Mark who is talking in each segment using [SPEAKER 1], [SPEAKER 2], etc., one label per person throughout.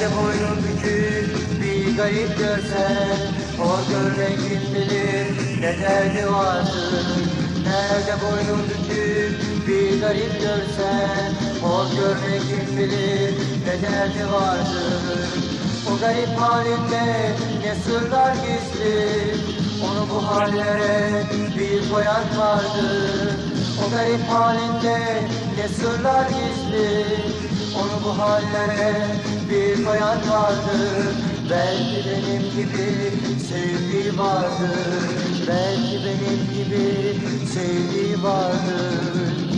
[SPEAKER 1] Nerede boynun bükük bir garip görsen? O görmek kim bilir ne derdi vardır? Nerede boynun bükük bir garip görsen? O görmek kim bilir ne derdi vardır? O garip halinde ne sırlar gizli? Onu bu hallere bir koyan vardır garip halinde ne sırlar gizli. Onu bu hallere bir koyan vardır Belki benim gibi sevdiği vardır Belki benim gibi sevdiği vardır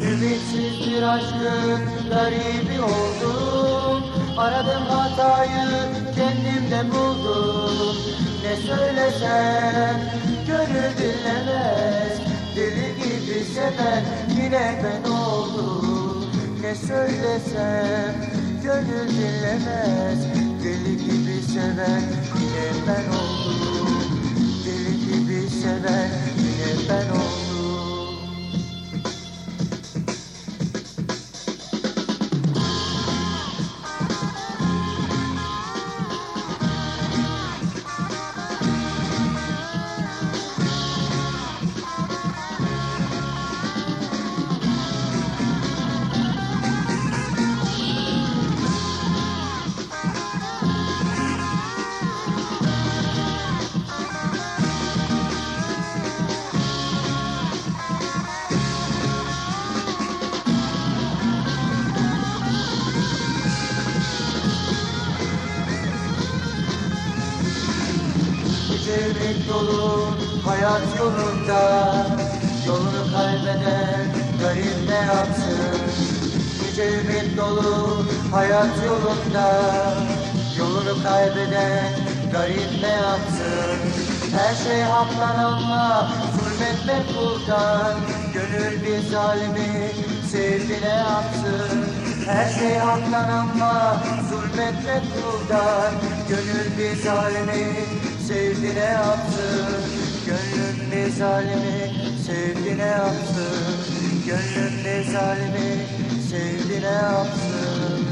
[SPEAKER 1] Ümitsiz bir aşkın garibi oldum Aradım hatayı kendimde buldum. Ne söylesem gönül dinlemez Deli gibi seven yine ben oldum. Ne söylesem gönül dinlemez Deli gibi seven yine ben oldum Sevmek dolu hayat yolunda. Yolunu kaybeden garip ne yapsın? Sevmek dolu hayat yolunda. Yolunu kaybeden garip ne yapsın? Her şey haktan ama zulmetmek kuldan Gönül bir zalimi sevdi ne yapsın? Her şey haktan ama zulmetmek kuldan Gönül bir zalimi sevdi ne yapsın Gönlüm bir zalimi sevdi ne yapsın Gönlüm bir zalimi sevdi ne yapsın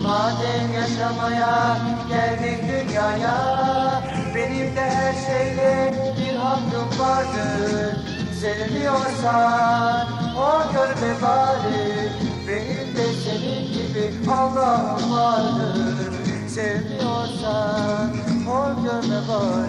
[SPEAKER 1] Madem yaşamaya geldik dünyaya Benim de her şeyde bir hakkım vardır. Sevmiyorsan o görme bari. Benim de senin gibi Allah'ım vardır. Sevmiyorsan o görme bari